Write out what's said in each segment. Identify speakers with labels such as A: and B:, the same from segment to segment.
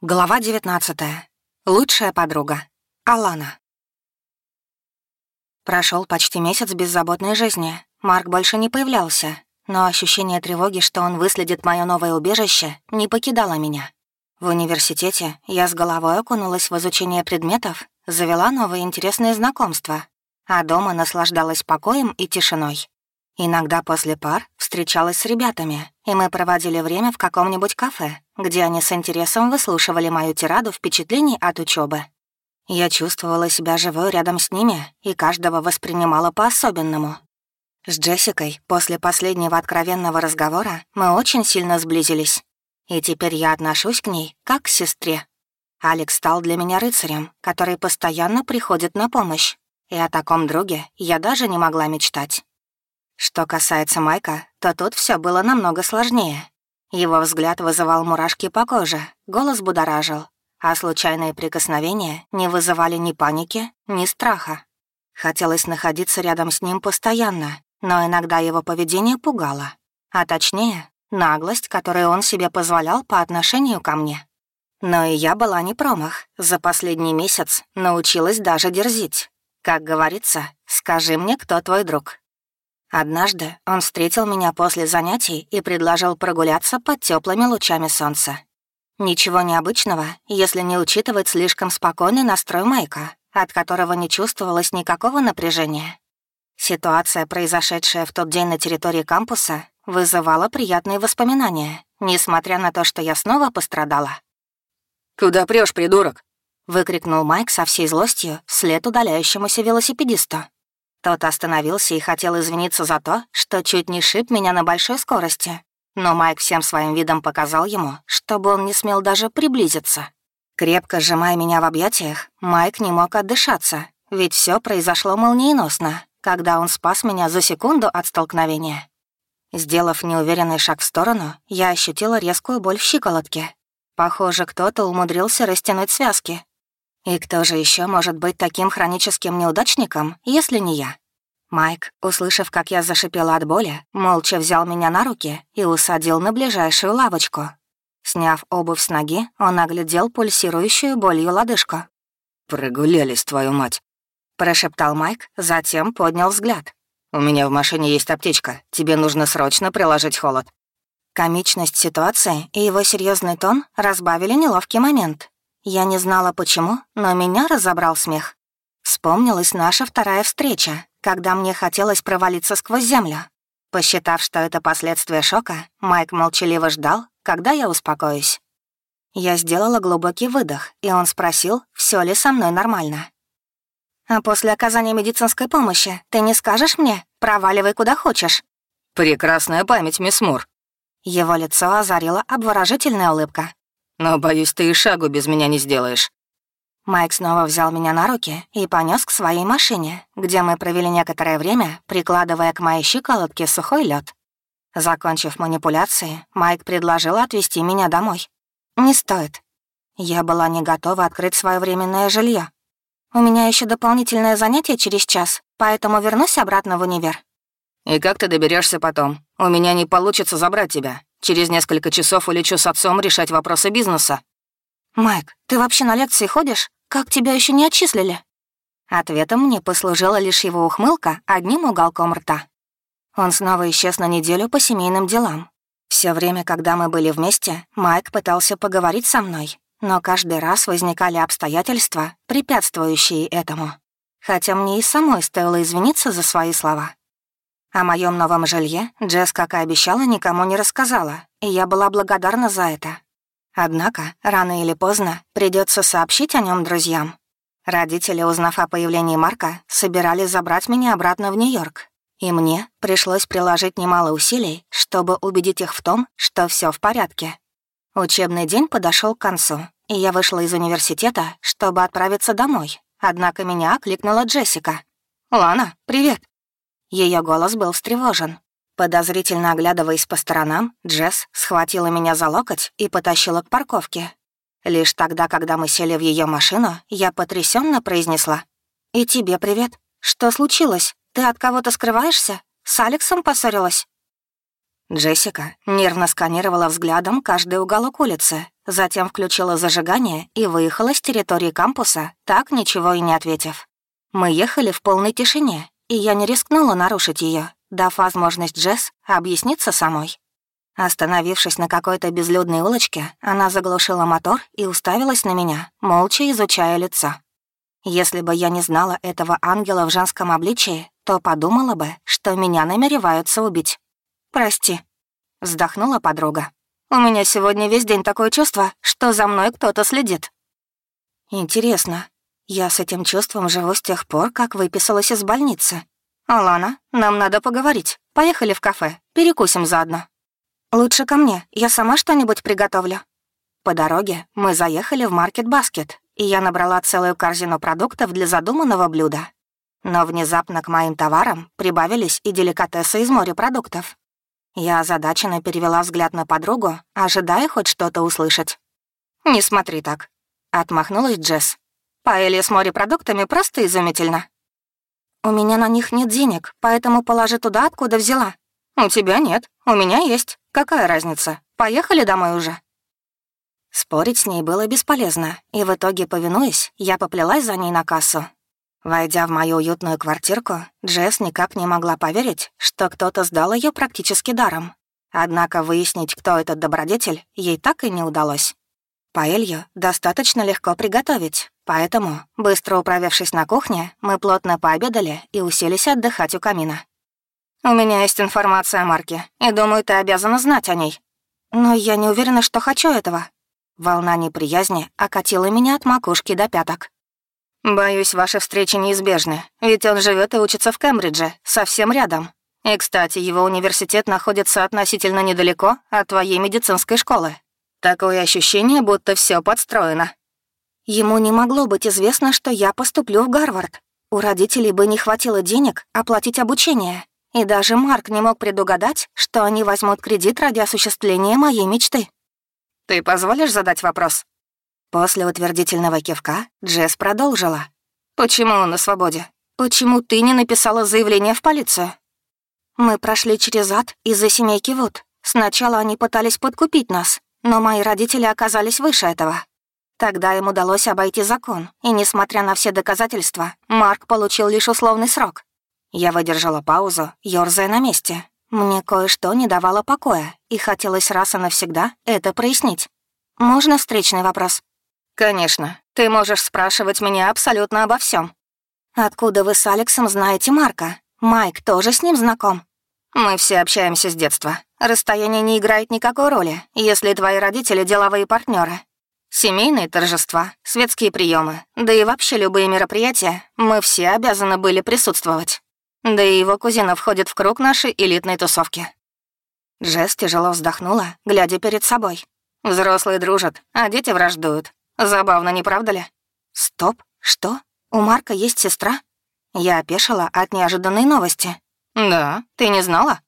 A: Глава 19. Лучшая подруга. Алана. Прошел почти месяц беззаботной жизни. Марк больше не появлялся, но ощущение тревоги, что он выследит мое новое убежище, не покидало меня. В университете я с головой окунулась в изучение предметов, завела новые интересные знакомства, а дома наслаждалась покоем и тишиной. Иногда после пар встречалась с ребятами, и мы проводили время в каком-нибудь кафе, где они с интересом выслушивали мою тираду впечатлений от учебы. Я чувствовала себя живой рядом с ними и каждого воспринимала по-особенному. С Джессикой после последнего откровенного разговора мы очень сильно сблизились, и теперь я отношусь к ней как к сестре. Алекс стал для меня рыцарем, который постоянно приходит на помощь, и о таком друге я даже не могла мечтать. Что касается Майка, то тут все было намного сложнее. Его взгляд вызывал мурашки по коже, голос будоражил, а случайные прикосновения не вызывали ни паники, ни страха. Хотелось находиться рядом с ним постоянно, но иногда его поведение пугало, а точнее, наглость, которую он себе позволял по отношению ко мне. Но и я была не промах, за последний месяц научилась даже дерзить. Как говорится, скажи мне, кто твой друг, Однажды он встретил меня после занятий и предложил прогуляться под теплыми лучами солнца. Ничего необычного, если не учитывать слишком спокойный настрой Майка, от которого не чувствовалось никакого напряжения. Ситуация, произошедшая в тот день на территории кампуса, вызывала приятные воспоминания, несмотря на то, что я снова пострадала.
B: «Куда прешь, придурок?»
A: — выкрикнул Майк со всей злостью вслед удаляющемуся велосипедисту. Тот остановился и хотел извиниться за то, что чуть не шиб меня на большой скорости. Но Майк всем своим видом показал ему, чтобы он не смел даже приблизиться. Крепко сжимая меня в объятиях, Майк не мог отдышаться, ведь все произошло молниеносно, когда он спас меня за секунду от столкновения. Сделав неуверенный шаг в сторону, я ощутила резкую боль в щиколотке. Похоже, кто-то умудрился растянуть связки, и кто же еще может быть таким хроническим неудачником, если не я? Майк, услышав, как я зашипела от боли, молча взял меня на руки и усадил на ближайшую лавочку. Сняв обувь с ноги, он оглядел пульсирующую болью лодыжку.
B: «Прогулялись, твою мать!»
A: — прошептал Майк, затем поднял взгляд.
B: «У меня в машине есть аптечка. Тебе нужно срочно приложить холод».
A: Комичность ситуации и его серьезный тон разбавили неловкий момент. Я не знала почему, но меня разобрал смех. Вспомнилась наша вторая встреча, когда мне хотелось провалиться сквозь землю. Посчитав, что это последствия шока, Майк молчаливо ждал, когда я успокоюсь. Я сделала глубокий выдох, и он спросил, все ли со мной нормально. «А после оказания медицинской помощи ты не скажешь мне? Проваливай куда хочешь».
B: «Прекрасная память, мисс Мур».
A: Его лицо озарила обворожительная улыбка.
B: Но, боюсь, ты и шагу без меня не сделаешь».
A: Майк снова взял меня на руки и понес к своей машине, где мы провели некоторое время, прикладывая к моей щиколотке сухой лед. Закончив манипуляции, Майк предложил отвезти меня домой. «Не стоит». Я была не готова открыть свое временное жилье. У меня еще дополнительное занятие через час, поэтому вернусь обратно в универ.
B: «И как ты доберешься потом? У меня не получится забрать тебя. Через несколько часов улечу с отцом решать вопросы бизнеса».
A: «Майк, ты вообще на лекции ходишь? Как тебя еще не отчислили?» Ответом мне послужила лишь его ухмылка одним уголком рта. Он снова исчез на неделю по семейным делам. Все время, когда мы были вместе, Майк пытался поговорить со мной, но каждый раз возникали обстоятельства, препятствующие этому. Хотя мне и самой стоило извиниться за свои слова. О моем новом жилье Джесс, как и обещала, никому не рассказала, и я была благодарна за это. Однако, рано или поздно, придется сообщить о нем друзьям. Родители, узнав о появлении Марка, собирались забрать меня обратно в Нью-Йорк. И мне пришлось приложить немало усилий, чтобы убедить их в том, что все в порядке. Учебный день подошел к концу, и я вышла из университета, чтобы отправиться домой. Однако меня окликнула Джессика. «Лана, привет!» Ее голос был встревожен. Подозрительно оглядываясь по сторонам, Джесс схватила меня за локоть и потащила к парковке. Лишь тогда, когда мы сели в ее машину, я потрясенно произнесла. «И тебе привет. Что случилось? Ты от кого-то скрываешься? С Алексом поссорилась?» Джессика нервно сканировала взглядом каждый уголок улицы, затем включила зажигание и выехала с территории кампуса, так ничего и не ответив. Мы ехали в полной тишине, и я не рискнула нарушить ее, дав возможность Джесс объясниться самой. Остановившись на какой-то безлюдной улочке, она заглушила мотор и уставилась на меня, молча изучая лицо. Если бы я не знала этого ангела в женском обличии, то подумала бы, что меня намереваются убить. «Прости», — вздохнула подруга. «У меня сегодня весь день такое чувство, что за мной кто-то следит». «Интересно. Я с этим чувством живу с тех пор, как выписалась из больницы. Алана, нам надо поговорить. Поехали в кафе, перекусим заодно». «Лучше ко мне, я сама что-нибудь приготовлю». По дороге мы заехали в маркет-баскет, и я набрала целую корзину продуктов для задуманного блюда. Но внезапно к моим товарам прибавились и деликатесы из морепродуктов. Я озадаченно перевела взгляд на подругу, ожидая хоть что-то услышать. «Не смотри так», — отмахнулась Джесс. «Паэлья с морепродуктами просто изумительно». «У меня на них нет денег, поэтому положи туда, откуда взяла». «У тебя нет, у меня есть. Какая разница? Поехали домой уже». Спорить с ней было бесполезно, и в итоге, повинуясь, я поплелась за ней на кассу. Войдя в мою уютную квартирку, Джесс никак не могла поверить, что кто-то сдал ее практически даром. Однако выяснить, кто этот добродетель, ей так и не удалось. Паэлью достаточно легко приготовить, поэтому, быстро управившись на кухне, мы плотно пообедали и уселись отдыхать у камина. «У меня есть информация о Марке, и думаю, ты обязана знать о ней». «Но я не уверена, что хочу этого», Волна неприязни окатила меня от макушки до пяток. «Боюсь, ваши встречи неизбежны, ведь он живет и учится в Кембридже, совсем рядом. И, кстати, его университет находится относительно недалеко от твоей медицинской школы. Такое ощущение, будто все подстроено». Ему не могло быть известно, что я поступлю в Гарвард. У родителей бы не хватило денег оплатить обучение. И даже Марк не мог предугадать, что они возьмут кредит ради осуществления моей мечты. Ты позволишь задать вопрос?» После утвердительного кивка Джесс продолжила. «Почему он на свободе? Почему ты не написала заявление в полицию?» «Мы прошли через ад из-за семейки Вуд. Сначала они пытались подкупить нас, но мои родители оказались выше этого. Тогда им удалось обойти закон, и, несмотря на все доказательства, Марк получил лишь условный срок. Я выдержала паузу, ёрзая на месте, мне кое-что не давало покоя, и хотелось раз и навсегда это прояснить. Можно встречный вопрос? Конечно. Ты можешь спрашивать меня абсолютно обо всем. Откуда вы с Алексом знаете Марка? Майк тоже с ним знаком? Мы все общаемся с детства. Расстояние не играет никакой роли, если твои родители — деловые партнеры. Семейные торжества, светские приемы, да и вообще любые мероприятия, мы все обязаны были присутствовать. Да и его кузина входит в круг нашей элитной тусовки. Джесс тяжело вздохнула, глядя перед собой. Взрослые дружат, а дети враждуют. Забавно, не правда ли? Стоп, что? У Марка есть сестра? Я опешила от неожиданной новости. «Да, ты не знала?»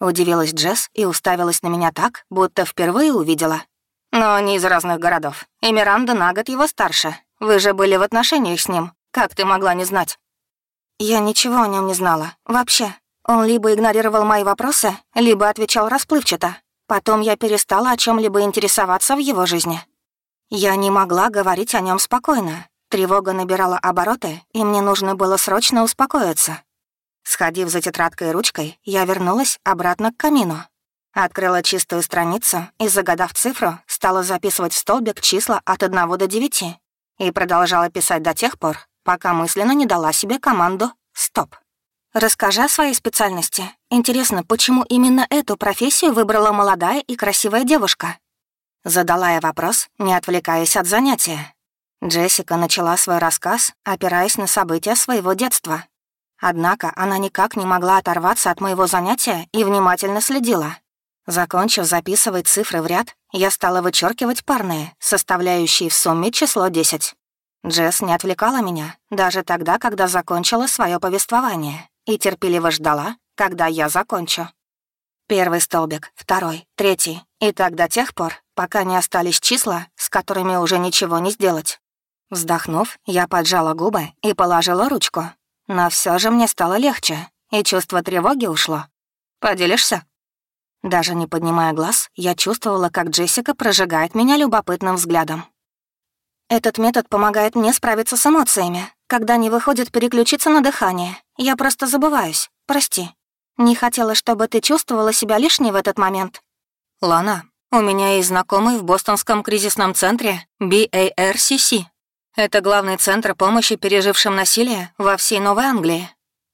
A: Удивилась Джесс и уставилась на меня так, будто впервые увидела. «Но они из разных городов, и Миранда на год его старше. Вы же были в отношениях с ним. Как ты могла не знать?» Я ничего о нем не знала. Вообще. Он либо игнорировал мои вопросы, либо отвечал расплывчато. Потом я перестала о чем либо интересоваться в его жизни. Я не могла говорить о нем спокойно. Тревога набирала обороты, и мне нужно было срочно успокоиться. Сходив за тетрадкой и ручкой, я вернулась обратно к камину. Открыла чистую страницу и, загадав цифру, стала записывать в столбик числа от 1 до 9 и продолжала писать до тех пор, пока мысленно не дала себе команду «Стоп». Расскажи о своей специальности. Интересно, почему именно эту профессию выбрала молодая и красивая девушка? Задала я вопрос, не отвлекаясь от занятия. Джессика начала свой рассказ, опираясь на события своего детства. Однако она никак не могла оторваться от моего занятия и внимательно следила. Закончив записывать цифры в ряд, я стала вычеркивать парные, составляющие в сумме число 10. Джесс не отвлекала меня, даже тогда, когда закончила свое повествование, и терпеливо ждала, когда я закончу. Первый столбик, второй, третий, и так до тех пор, пока не остались числа, с которыми уже ничего не сделать. Вздохнув, я поджала губы и положила ручку. Но все же мне стало легче, и чувство тревоги ушло. «Поделишься?» Даже не поднимая глаз, я чувствовала, как Джессика прожигает меня любопытным взглядом. Этот метод помогает мне справиться с эмоциями. Когда не выходит переключиться на дыхание, я просто забываюсь. Прости. Не хотела, чтобы ты чувствовала себя лишней в этот момент.
B: Лана, у меня есть знакомый в Бостонском кризисном центре BARCC. Это главный центр помощи пережившим насилие во всей Новой Англии.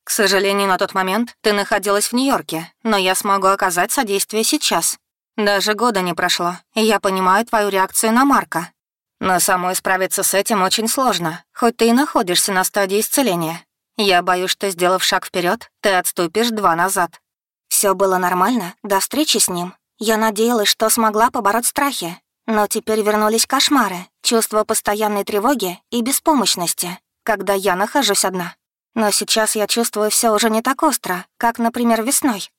B: К сожалению, на тот момент ты находилась в Нью-Йорке, но я смогу оказать содействие сейчас. Даже года не прошло, и я понимаю твою реакцию на Марка. Но самой справиться с этим очень сложно, хоть ты и находишься на стадии исцеления. Я боюсь, что, сделав шаг вперед, ты отступишь два назад.
A: Все было нормально до встречи с ним. Я надеялась, что смогла побороть страхи. Но теперь вернулись кошмары, чувство постоянной тревоги и беспомощности, когда я нахожусь одна. Но сейчас я чувствую все уже не так остро, как, например, весной.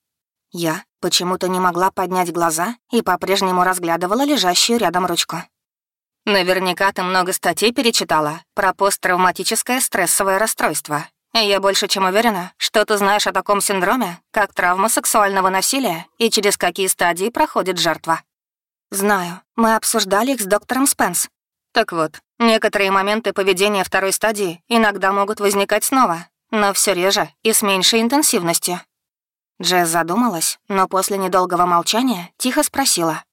A: Я почему-то не могла поднять глаза и по-прежнему разглядывала лежащую рядом ручку.
B: Наверняка ты много статей перечитала про посттравматическое стрессовое расстройство. И я больше чем уверена, что ты знаешь о таком синдроме, как травма сексуального насилия и через какие стадии проходит жертва.
A: Знаю, мы обсуждали их с доктором Спенс.
B: Так вот, некоторые моменты поведения второй стадии иногда могут возникать снова, но все реже и с меньшей интенсивностью.
A: Джесс задумалась, но после недолгого молчания тихо спросила.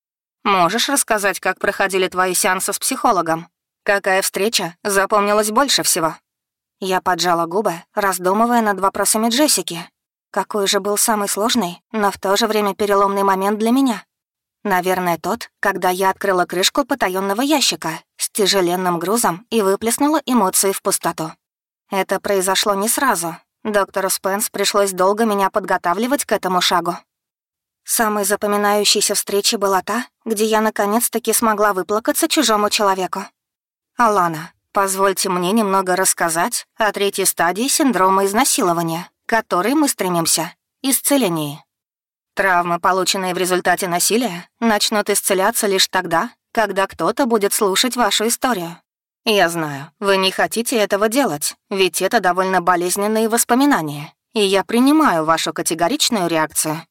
B: Можешь рассказать, как проходили твои сеансы с психологом? Какая встреча запомнилась больше всего?»
A: Я поджала губы, раздумывая над вопросами Джессики. Какой же был самый сложный, но в то же время переломный момент для меня? Наверное, тот, когда я открыла крышку потаённого ящика с тяжеленным грузом и выплеснула эмоции в пустоту. Это произошло не сразу. Доктору Спенс пришлось долго меня подготавливать к этому шагу. Самой запоминающейся встречей была та, где я наконец-таки смогла выплакаться чужому человеку. «Алана, позвольте мне немного рассказать о третьей стадии синдрома изнасилования, к которой мы стремимся — исцелении. Травмы, полученные в результате насилия, начнут исцеляться лишь тогда, когда кто-то будет слушать вашу историю. Я знаю, вы не хотите этого делать, ведь это довольно болезненные воспоминания, и я принимаю вашу категоричную реакцию.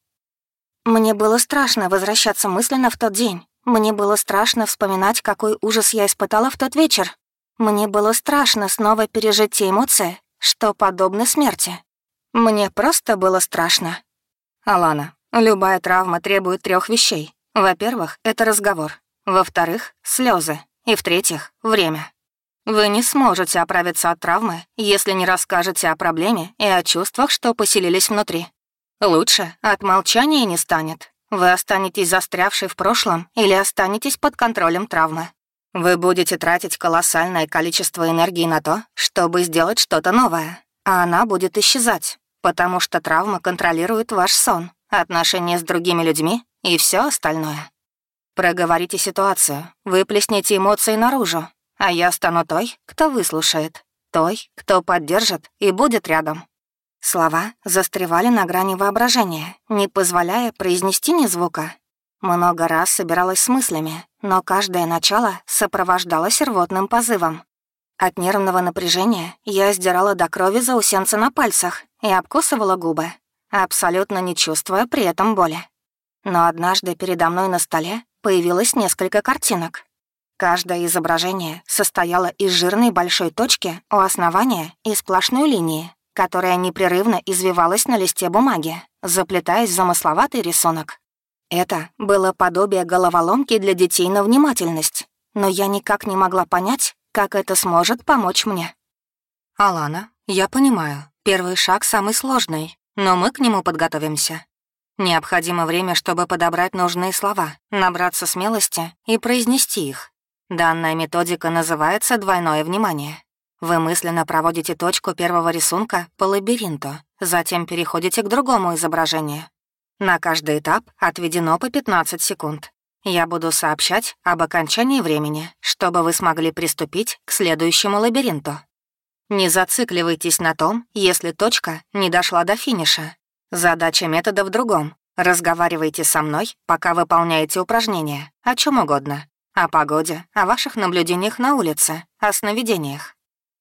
A: Мне было страшно возвращаться мысленно в тот день. Мне было страшно вспоминать, какой ужас я испытала в тот вечер. Мне было страшно снова пережить те эмоции, что подобны смерти. Мне просто было страшно. Алана, любая травма требует трех вещей. Во-первых, это разговор. Во-вторых, слезы. И в-третьих, время. Вы не сможете оправиться от травмы, если не расскажете о проблеме и о чувствах, что поселились внутри. Лучше от молчания не станет. Вы останетесь застрявшей в прошлом или останетесь под контролем травмы. Вы будете тратить колоссальное количество энергии на то, чтобы сделать что-то новое, а она будет исчезать, потому что травма контролирует ваш сон, отношения с другими людьми и все остальное. Проговорите ситуацию, выплесните эмоции наружу, а я стану той, кто выслушает, той, кто поддержит и будет рядом. Слова застревали на грани воображения, не позволяя произнести ни звука. Много раз собиралась с мыслями, но каждое начало сопровождалось рвотным позывом. От нервного напряжения я сдирала до крови заусенцы на пальцах и обкусывала губы, абсолютно не чувствуя при этом боли. Но однажды передо мной на столе появилось несколько картинок. Каждое изображение состояло из жирной большой точки у основания и сплошной линии, которая непрерывно извивалась на листе бумаги, заплетаясь в замысловатый рисунок. Это было подобие головоломки для детей на внимательность, но я никак не могла понять, как это сможет помочь мне.
B: «Алана, я понимаю, первый шаг самый сложный, но мы к нему подготовимся. Необходимо время, чтобы подобрать нужные слова, набраться смелости и произнести их. Данная методика называется «двойное внимание». Вы мысленно проводите точку первого рисунка по лабиринту, затем переходите к другому изображению. На каждый этап отведено по 15 секунд. Я буду сообщать об окончании времени, чтобы вы смогли приступить к следующему лабиринту. Не зацикливайтесь на том, если точка не дошла до финиша. Задача метода в другом. Разговаривайте со мной, пока выполняете упражнения, о чем угодно. О погоде, о ваших наблюдениях на улице, о сновидениях.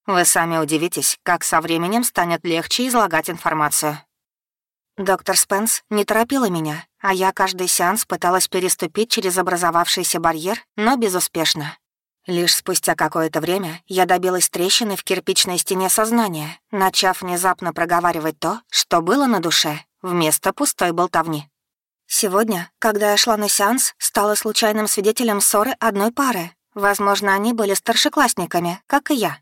B: Вы сами удивитесь, как со временем станет легче излагать информацию.
A: Доктор Спенс не торопила меня, а я каждый сеанс пыталась переступить через образовавшийся барьер, но безуспешно. Лишь спустя какое-то время я добилась трещины в кирпичной стене сознания, начав внезапно проговаривать то, что было на душе, вместо пустой болтовни. Сегодня, когда я шла на сеанс, стала случайным свидетелем ссоры одной пары. Возможно, они были старшеклассниками, как и я.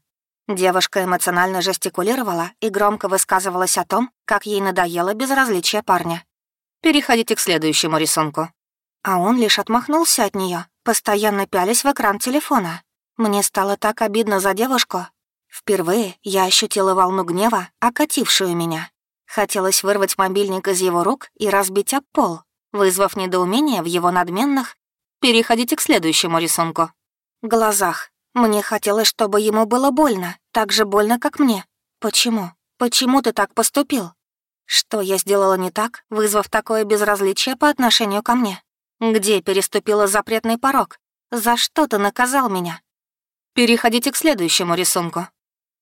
A: Девушка эмоционально жестикулировала и громко высказывалась о том, как ей надоело безразличие парня.
B: «Переходите к следующему рисунку».
A: А он лишь отмахнулся от нее, постоянно пялись в экран телефона. Мне стало так обидно за девушку. Впервые я ощутила волну гнева, окатившую меня. Хотелось вырвать мобильник из его рук и разбить об пол, вызвав недоумение в его надменных «Переходите к следующему рисунку». Глазах. Мне хотелось, чтобы ему было больно, так же больно, как мне. Почему? Почему ты так поступил? Что я сделала не так, вызвав такое безразличие по отношению ко мне? Где переступила запретный порог? За что ты наказал меня?
B: Переходите к следующему рисунку.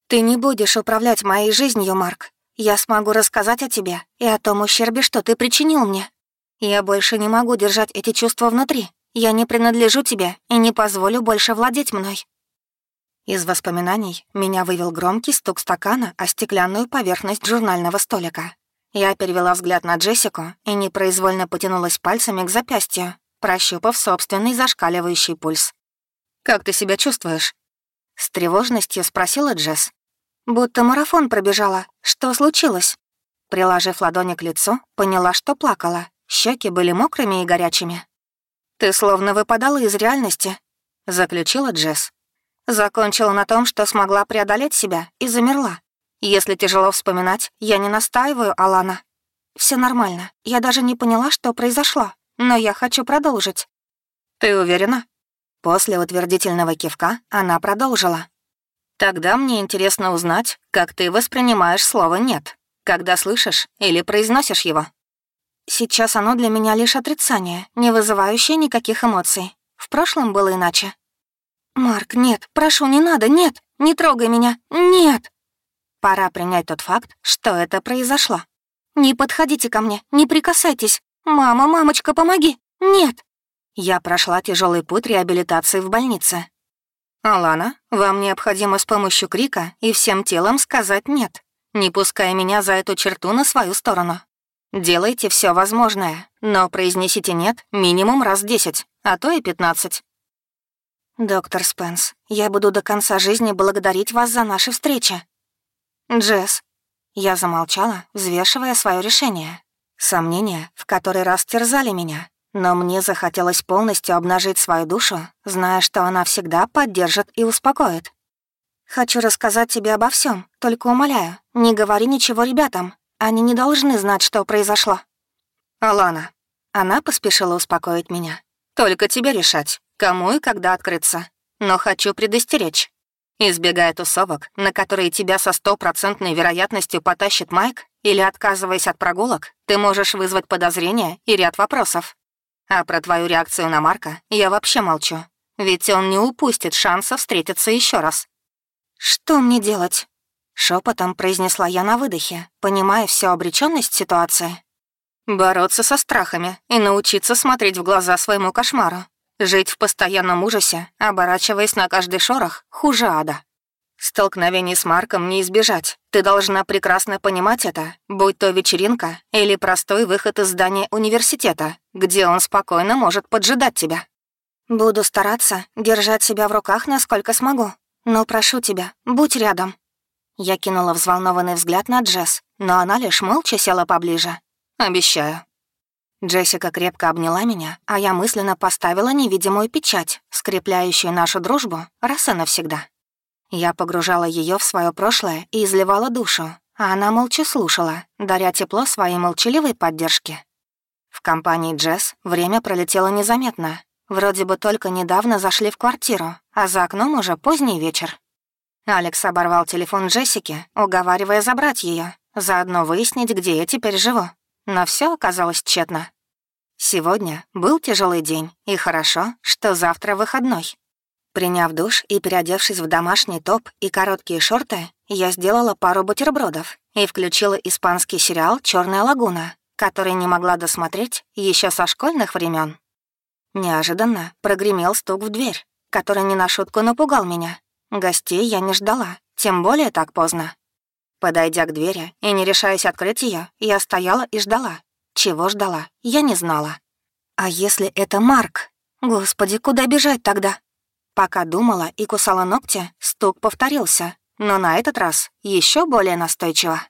A: Ты не будешь управлять моей жизнью, Марк. Я смогу рассказать о тебе и о том ущербе, что ты причинил мне. Я больше не могу держать эти чувства внутри. Я не принадлежу тебе и не позволю больше владеть мной. Из воспоминаний меня вывел громкий стук стакана о стеклянную поверхность журнального столика. Я перевела взгляд на Джессику и непроизвольно потянулась пальцами к запястью, прощупав собственный зашкаливающий пульс.
B: «Как ты себя чувствуешь?»
A: С тревожностью спросила Джесс. «Будто марафон пробежала. Что случилось?» Приложив ладони к лицу, поняла, что плакала. Щеки были мокрыми и горячими. «Ты словно выпадала из реальности», — заключила Джесс. Закончила на том, что смогла преодолеть себя и замерла. Если тяжело вспоминать, я не настаиваю, Алана. Все нормально. Я даже не поняла, что произошло, но я хочу продолжить.
B: Ты уверена?
A: После утвердительного кивка она продолжила.
B: Тогда мне интересно узнать, как ты воспринимаешь слово «нет», когда слышишь или произносишь его.
A: Сейчас оно для меня лишь отрицание, не вызывающее никаких эмоций. В прошлом было иначе. «Марк, нет, прошу, не надо, нет, не трогай меня, нет!» Пора принять тот факт, что это произошло. «Не подходите ко мне, не прикасайтесь! Мама, мамочка, помоги! Нет!» Я прошла тяжелый путь реабилитации в больнице.
B: «Алана, вам необходимо с помощью крика и всем телом сказать «нет», не пуская меня за эту черту на свою сторону. Делайте все возможное, но произнесите «нет» минимум раз десять, а то и пятнадцать.
A: «Доктор Спенс, я буду до конца жизни благодарить вас за наши встречи». «Джесс». Я замолчала, взвешивая свое решение. Сомнения в который раз терзали меня, но мне захотелось полностью обнажить свою душу, зная, что она всегда поддержит и успокоит. «Хочу рассказать тебе обо всем, только умоляю, не говори ничего ребятам. Они не должны знать, что произошло».
B: «Алана».
A: Она поспешила успокоить меня.
B: «Только тебе решать кому и когда открыться. Но хочу предостеречь. Избегая тусовок, на которые тебя со стопроцентной вероятностью потащит Майк, или отказываясь от прогулок, ты можешь вызвать подозрения и ряд вопросов. А про твою реакцию на Марка я вообще молчу, ведь он не упустит шанса встретиться еще раз.
A: «Что мне делать?» Шепотом произнесла я на выдохе, понимая всю обреченность ситуации.
B: «Бороться со страхами и научиться смотреть в глаза своему кошмару. Жить в постоянном ужасе, оборачиваясь на каждый шорох, хуже ада. Столкновений с Марком не избежать. Ты должна прекрасно понимать это, будь то вечеринка или простой выход из здания университета, где он спокойно может поджидать тебя.
A: Буду стараться держать себя в руках, насколько смогу. Но прошу тебя, будь рядом. Я кинула взволнованный взгляд на Джесс, но она лишь молча села поближе.
B: «Обещаю».
A: Джессика крепко обняла меня, а я мысленно поставила невидимую печать, скрепляющую нашу дружбу раз и навсегда. Я погружала ее в свое прошлое и изливала душу, а она молча слушала, даря тепло своей молчаливой поддержки. В компании Джесс время пролетело незаметно. Вроде бы только недавно зашли в квартиру, а за окном уже поздний вечер. Алекс оборвал телефон Джессики, уговаривая забрать ее, заодно выяснить, где я теперь живу но все оказалось тщетно. Сегодня был тяжелый день, и хорошо, что завтра выходной. Приняв душ и переодевшись в домашний топ и короткие шорты, я сделала пару бутербродов и включила испанский сериал Черная лагуна», который не могла досмотреть еще со школьных времен. Неожиданно прогремел стук в дверь, который не на шутку напугал меня. Гостей я не ждала, тем более так поздно. Подойдя к двери и не решаясь открыть ее, я стояла и ждала. Чего ждала, я не знала. А если это Марк? Господи, куда бежать тогда? Пока думала и кусала ногти, стук повторился, но на этот раз еще более настойчиво.